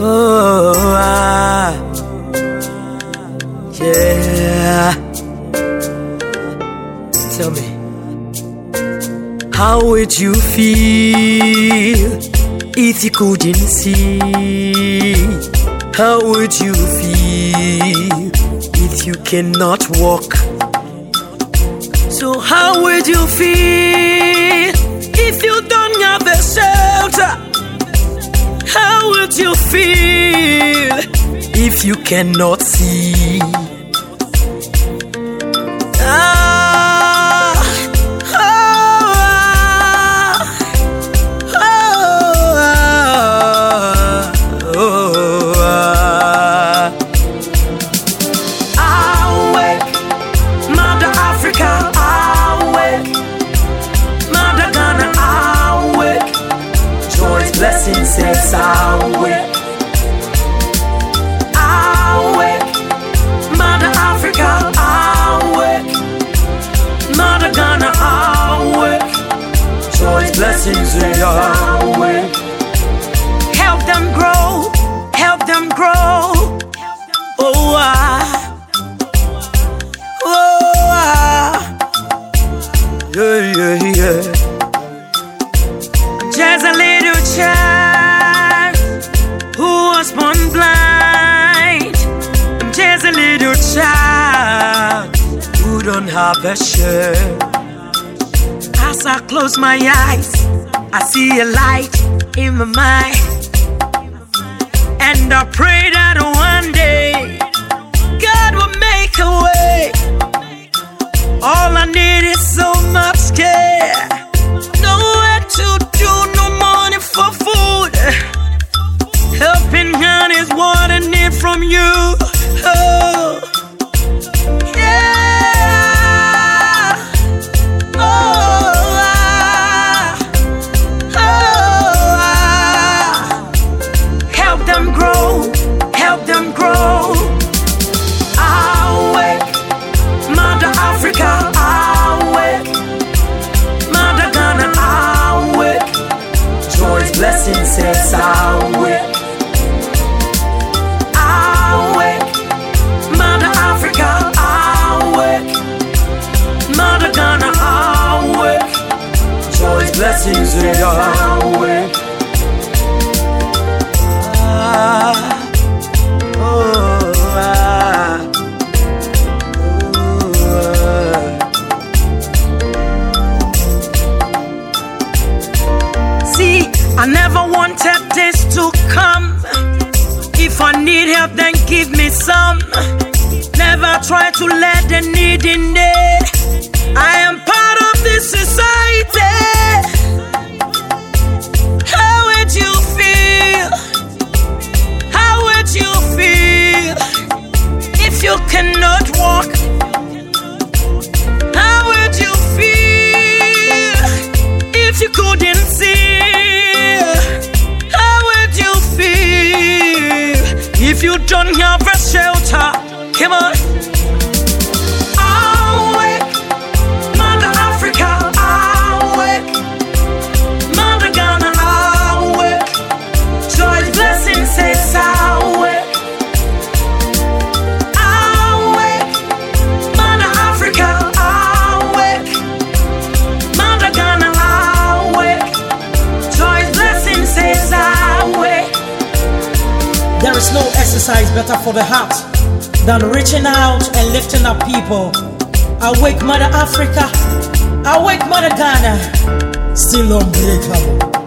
Oh, ah, yeah. Tell me, how would you feel if you couldn't see? How would you feel if you cannot walk? So, how would you feel you feel if you cannot see? se sa we a shirt. As I close my eyes, I see a light in my mind. And I pray that one day says awake. Awake, Mother Africa, awake. Mother Ghana, awake. Joy's blessings are awake. Ah, oh, ah, ah. I never need help, then give me some. Never try to let the needy need. If you don't have a shelter? Come on. Exercise better for the heart than reaching out and lifting up people. Awake, Mother Africa. Awake, Mother Ghana. Still unbreakable.